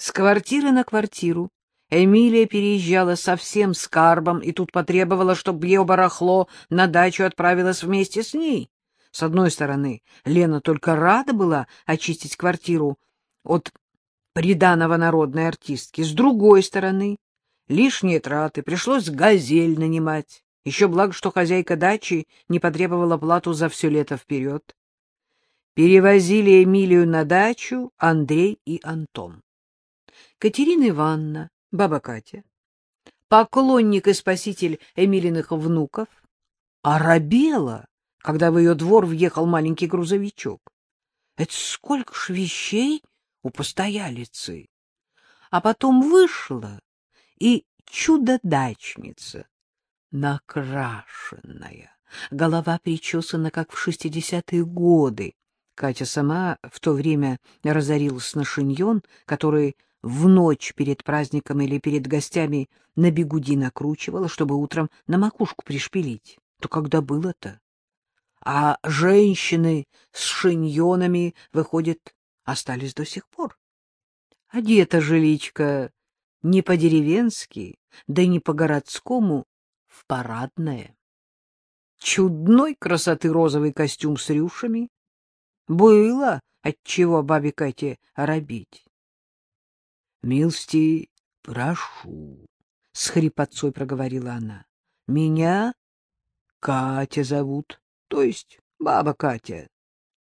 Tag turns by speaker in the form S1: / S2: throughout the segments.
S1: С квартиры на квартиру Эмилия переезжала совсем с карбом и тут потребовала, чтобы ее барахло на дачу отправилось вместе с ней. С одной стороны, Лена только рада была очистить квартиру от приданого народной артистки. С другой стороны, лишние траты пришлось газель нанимать. Еще благо, что хозяйка дачи не потребовала плату за все лето вперед. Перевозили Эмилию на дачу Андрей и Антон. Катерина Ивановна, баба Катя, поклонник и спаситель Эмилиных внуков, оробела, когда в ее двор въехал маленький грузовичок. Это сколько ж вещей у постоялицы! А потом вышла и чудо-дачница, накрашенная, голова причесана, как в шестидесятые годы. Катя сама в то время разорилась на шиньон, который в ночь перед праздником или перед гостями на бегуди накручивала, чтобы утром на макушку пришпилить. То когда было-то? А женщины с шиньонами, выходит, остались до сих пор. Одета жиличка не по-деревенски, да не по-городскому, в парадное. Чудной красоты розовый костюм с рюшами. Было отчего бабе Кате робить. — Милости прошу, — с хрипотцой проговорила она. — Меня Катя зовут, то есть баба Катя.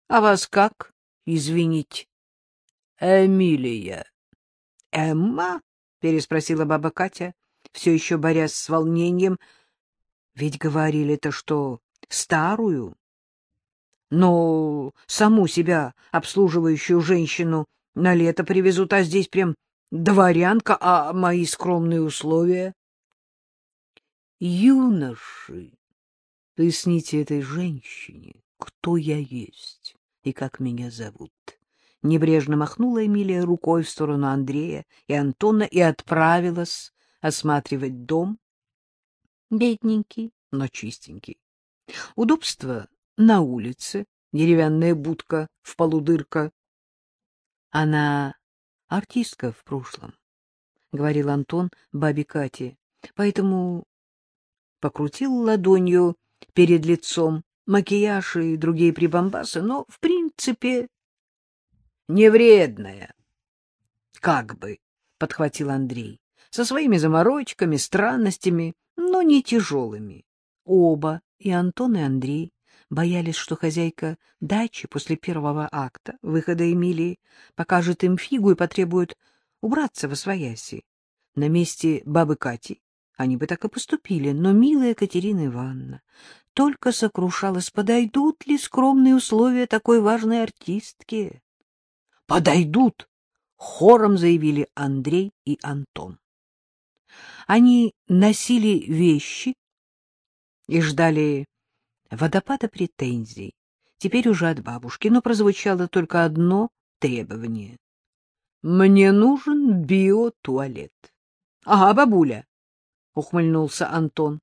S1: А вас как, извините? — Эмилия. — Эмма? — переспросила баба Катя, все еще борясь с волнением. — Ведь говорили-то, что старую. Но саму себя обслуживающую женщину на лето привезут, а здесь прям дворянка, а мои скромные условия? Юноши, поясните этой женщине, кто я есть и как меня зовут. Небрежно махнула Эмилия рукой в сторону Андрея и Антона и отправилась осматривать дом. Бедненький, но чистенький. Удобство на улице, деревянная будка в полудырка. Она артистка в прошлом, — говорил Антон бабе Кате, поэтому покрутил ладонью перед лицом макияж и другие прибамбасы, но, в принципе, не вредная. — Как бы, — подхватил Андрей, — со своими заморочками, странностями, но не тяжелыми. Оба, и Антон, и Андрей, боялись, что хозяйка дачи после первого акта, выхода Эмилии, покажет им фигу и потребует убраться во свояси. На месте бабы Кати они бы так и поступили, но милая Катерина Ивановна только сокрушалась, подойдут ли скромные условия такой важной артистки. — Подойдут! — хором заявили Андрей и Антон. Они носили вещи и ждали водопада претензий, теперь уже от бабушки, но прозвучало только одно требование. «Мне нужен биотуалет». «Ага, бабуля», — ухмыльнулся Антон.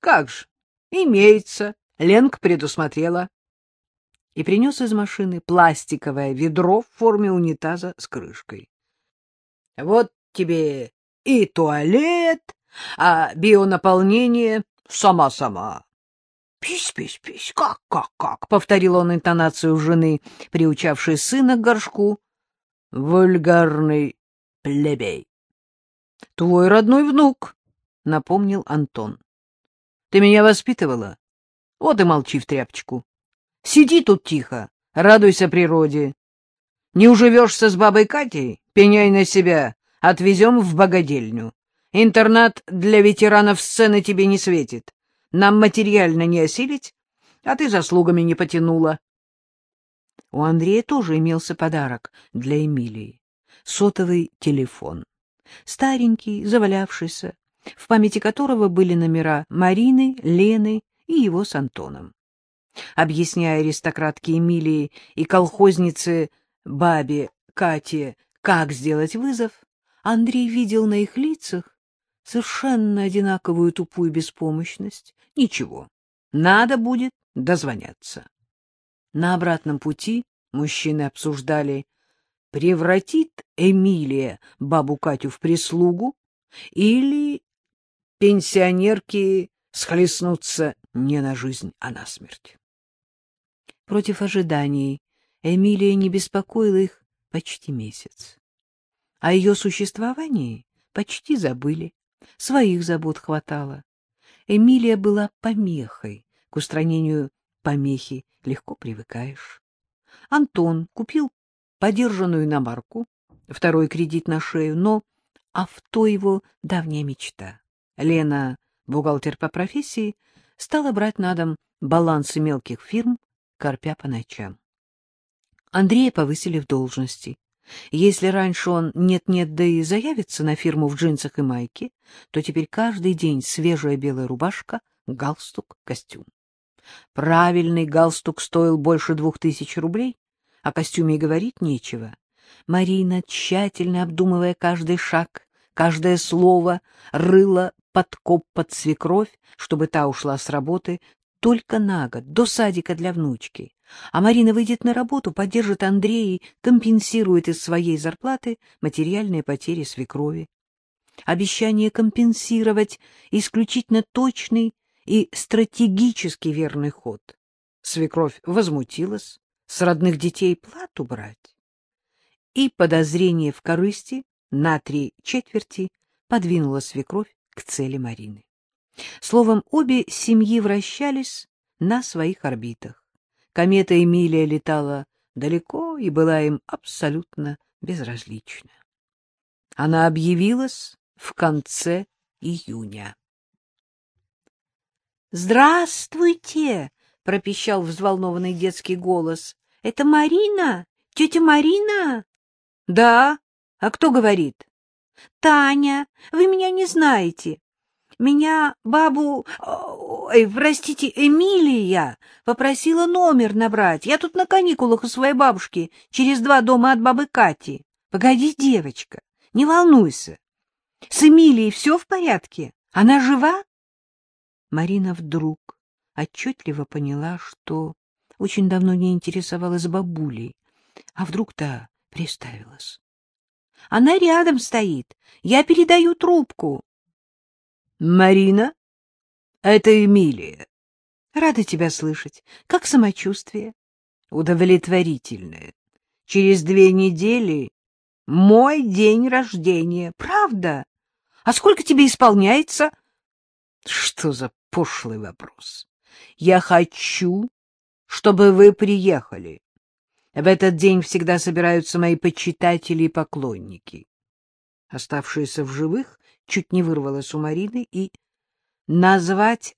S1: «Как же, имеется, Ленка предусмотрела». И принес из машины пластиковое ведро в форме унитаза с крышкой. «Вот тебе и туалет, а бионаполнение сама-сама. Пись, пись, пись, как, как, как, — повторил он интонацию жены, приучавшей сына к горшку. Вульгарный плебей. — Твой родной внук, — напомнил Антон. — Ты меня воспитывала? Вот и молчи в тряпочку. Сиди тут тихо, радуйся природе. Не уживешься с бабой Катей? Пеняй на себя, отвезем в богадельню. Интернат для ветеранов сцены тебе не светит. Нам материально не осилить, а ты заслугами не потянула. У Андрея тоже имелся подарок для Эмилии. Сотовый телефон. Старенький, завалявшийся, в памяти которого были номера Марины, Лены и его с Антоном. Объясняя аристократке Эмилии и колхознице бабе Кате, как сделать вызов, Андрей видел на их лицах совершенно одинаковую тупую беспомощность. Ничего, надо будет дозвоняться. На обратном пути мужчины обсуждали превратит Эмилия бабу Катю в прислугу, или пенсионерки схлестнутся не на жизнь, а на смерть.
S2: Против ожиданий Эмилия не беспокоила их почти месяц. О ее существовании почти забыли, своих забот хватало. Эмилия была помехой, к устранению помехи легко привыкаешь. Антон купил подержанную иномарку, второй кредит на шею, но авто его давняя мечта. Лена, бухгалтер по профессии, стала брать на дом балансы мелких фирм, корпя по ночам. Андрея повысили в должности. Если раньше он нет-нет, да и заявится на фирму в джинсах и майке, то теперь каждый день свежая белая рубашка, галстук, костюм. Правильный галстук стоил больше двух тысяч рублей, о костюме и говорить нечего. Марина, тщательно обдумывая каждый шаг, каждое слово, рыла подкоп под свекровь, чтобы та ушла с работы только на год, до садика для внучки. А Марина выйдет на работу, поддержит Андрея и компенсирует из своей зарплаты материальные потери свекрови. Обещание компенсировать исключительно точный и стратегически верный ход. Свекровь возмутилась, с родных детей плату брать. И подозрение в корысти на три четверти подвинуло свекровь к цели Марины. Словом, обе семьи вращались на своих орбитах. Комета Эмилия летала далеко и была им абсолютно безразлична. Она объявилась в конце июня. «Здравствуйте!» — пропищал взволнованный детский голос. — Это Марина? Тетя Марина?
S1: — Да. А кто говорит?
S2: — Таня. Вы меня не знаете. Меня бабу... Ой, простите, Эмилия попросила номер набрать. Я тут на каникулах у своей бабушки, через два дома от бабы Кати. Погоди, девочка, не волнуйся. С Эмилией все в порядке? Она жива? Марина вдруг отчетливо поняла, что очень давно не интересовалась бабулей, а вдруг-то приставилась. Она рядом стоит. Я передаю трубку.
S1: — Марина, это Эмилия.
S2: — Рада тебя слышать. Как самочувствие?
S1: — Удовлетворительное. Через две недели мой день рождения.
S2: — Правда? А сколько тебе исполняется?
S1: — Что за пошлый вопрос? Я хочу, чтобы вы приехали. В этот день всегда собираются мои почитатели и поклонники. Оставшиеся в живых чуть не вырвалась у Марины и назвать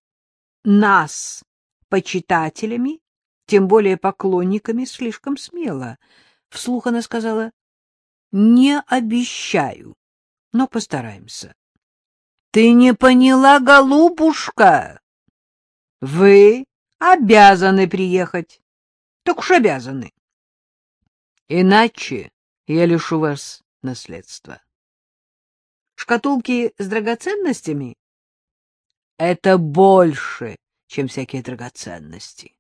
S1: нас почитателями, тем более поклонниками, слишком смело. Вслух она сказала, не обещаю, но постараемся. — Ты не поняла, голубушка? Вы обязаны приехать. Так уж обязаны. Иначе я лишу вас наследства. Шкатулки с драгоценностями — это больше, чем всякие драгоценности.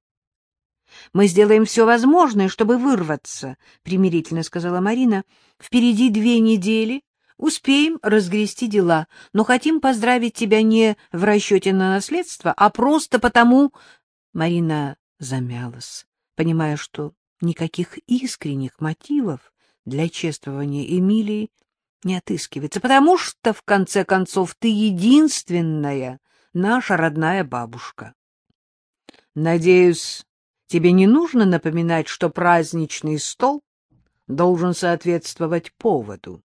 S1: Мы сделаем все возможное, чтобы вырваться, — примирительно сказала Марина. Впереди две недели, Успеем разгрести дела, но хотим поздравить тебя не в расчете на наследство, а просто потому... Марина замялась, понимая, что никаких искренних мотивов для чествования Эмилии не отыскивается, потому что, в конце концов, ты единственная наша родная бабушка. Надеюсь, тебе не нужно напоминать, что праздничный стол должен соответствовать поводу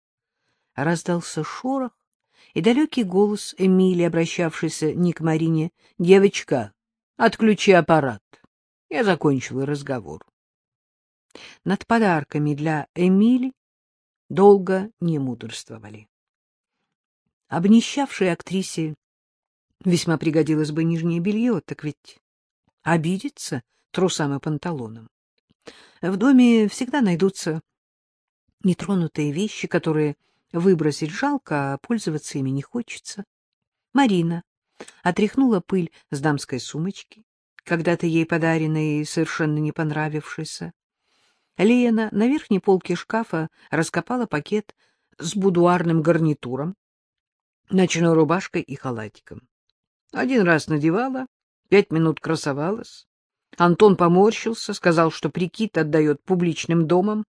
S1: раздался шорох, и далекий голос Эмили, обращавшийся не к Марине, «Девочка, отключи аппарат». Я закончил разговор. Над подарками для Эмили долго не мудрствовали. Обнищавшей актрисе весьма пригодилось бы нижнее белье, так ведь обидится трусам и панталонам. В доме всегда найдутся нетронутые вещи, которые Выбросить жалко, а пользоваться ими не хочется. Марина отряхнула пыль с дамской сумочки, когда-то ей подаренной и совершенно не понравившейся.
S2: Лена на верхней полке шкафа раскопала пакет с будуарным гарнитуром, ночной рубашкой и халатиком. Один раз надевала, пять минут красовалась. Антон поморщился, сказал, что прикид отдает публичным домам.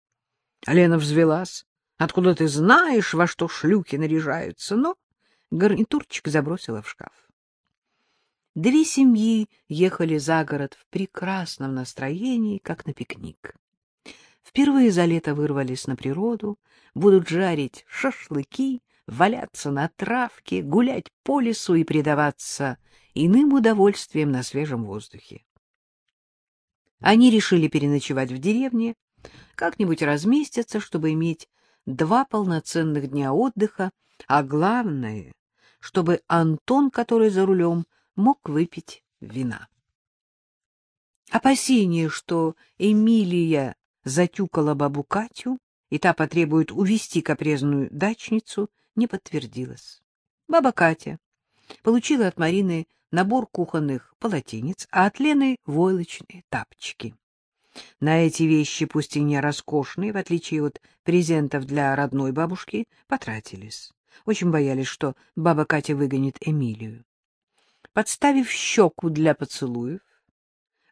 S2: Лена взвелась. Откуда ты знаешь, во что шлюхи наряжаются? Но гарнитурчик забросила в шкаф. Две семьи ехали за город в прекрасном настроении, как на пикник. Впервые за лето вырвались на природу, будут жарить шашлыки, валяться на травке, гулять по лесу и предаваться иным удовольствием на свежем воздухе. Они решили переночевать в деревне, как-нибудь разместиться, чтобы иметь два полноценных дня отдыха, а главное, чтобы Антон, который за рулем, мог выпить вина. Опасение, что Эмилия затюкала бабу Катю, и та потребует увести капрезную дачницу, не подтвердилось. Баба Катя получила от Марины набор кухонных полотенец, а от Лены — войлочные тапочки. На эти вещи, пусть и не роскошные, в отличие от презентов для родной бабушки, потратились. Очень боялись, что баба Катя выгонит Эмилию. Подставив щеку для поцелуев,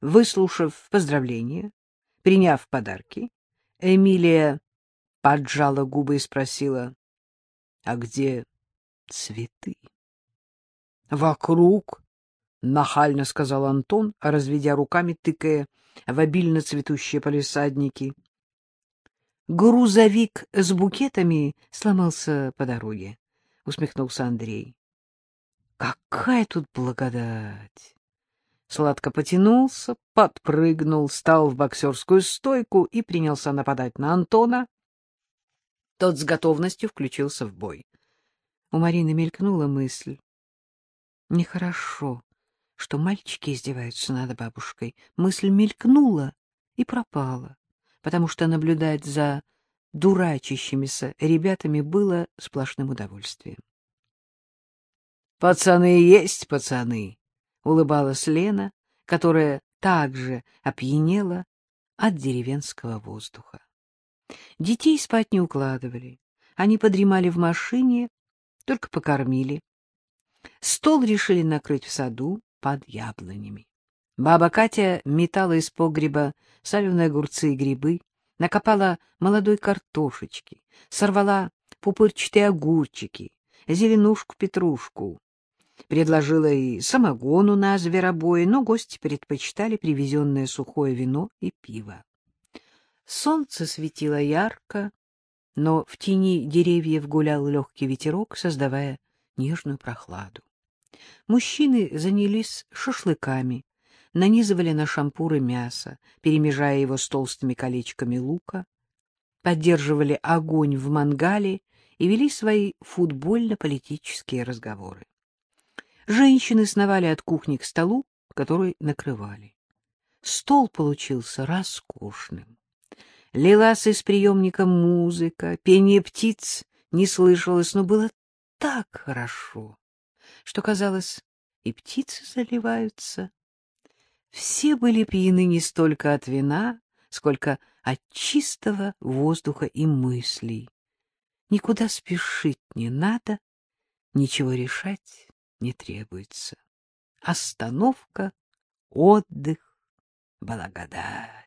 S2: выслушав поздравления, приняв подарки, Эмилия поджала губы и спросила, «А где цветы?» «Вокруг», — нахально сказал Антон, разведя руками, тыкая в обильно цветущие палисадники. «Грузовик с букетами сломался по дороге», — усмехнулся Андрей. «Какая тут благодать!» Сладко потянулся, подпрыгнул, стал в боксерскую стойку и принялся нападать на Антона. Тот с готовностью включился в бой. У Марины мелькнула мысль. Нехорошо, что мальчики издеваются над бабушкой. Мысль мелькнула и пропала, потому что наблюдать за дурачащимися ребятами было сплошным удовольствием. — Пацаны есть пацаны, — улыбалась Лена, которая также опьянела от деревенского воздуха. Детей спать не укладывали. Они подремали в машине, только покормили. Стол решили накрыть в саду под яблонями. Баба Катя метала из погреба соленые огурцы и грибы, накопала молодой картошечки, сорвала пупырчатые огурчики, зеленушку-петрушку. Предложила и самогону на зверобое, но гости предпочитали привезенное сухое вино и пиво. Солнце светило ярко, но в тени деревьев гулял легкий ветерок, создавая нежную прохладу. Мужчины занялись шашлыками, нанизывали на шампуры мясо, перемежая его с толстыми колечками лука, поддерживали огонь в мангале и вели свои футбольно-политические разговоры. Женщины сновали от кухни к столу, который накрывали. Стол получился роскошным. Лилась из приемника музыка, пение птиц не слышалось, но было так хорошо, что, казалось, и птицы заливаются. Все были пьяны не столько от вина, сколько от чистого воздуха и мыслей. Никуда спешить не надо, ничего решать не требуется. Остановка, отдых, благодать.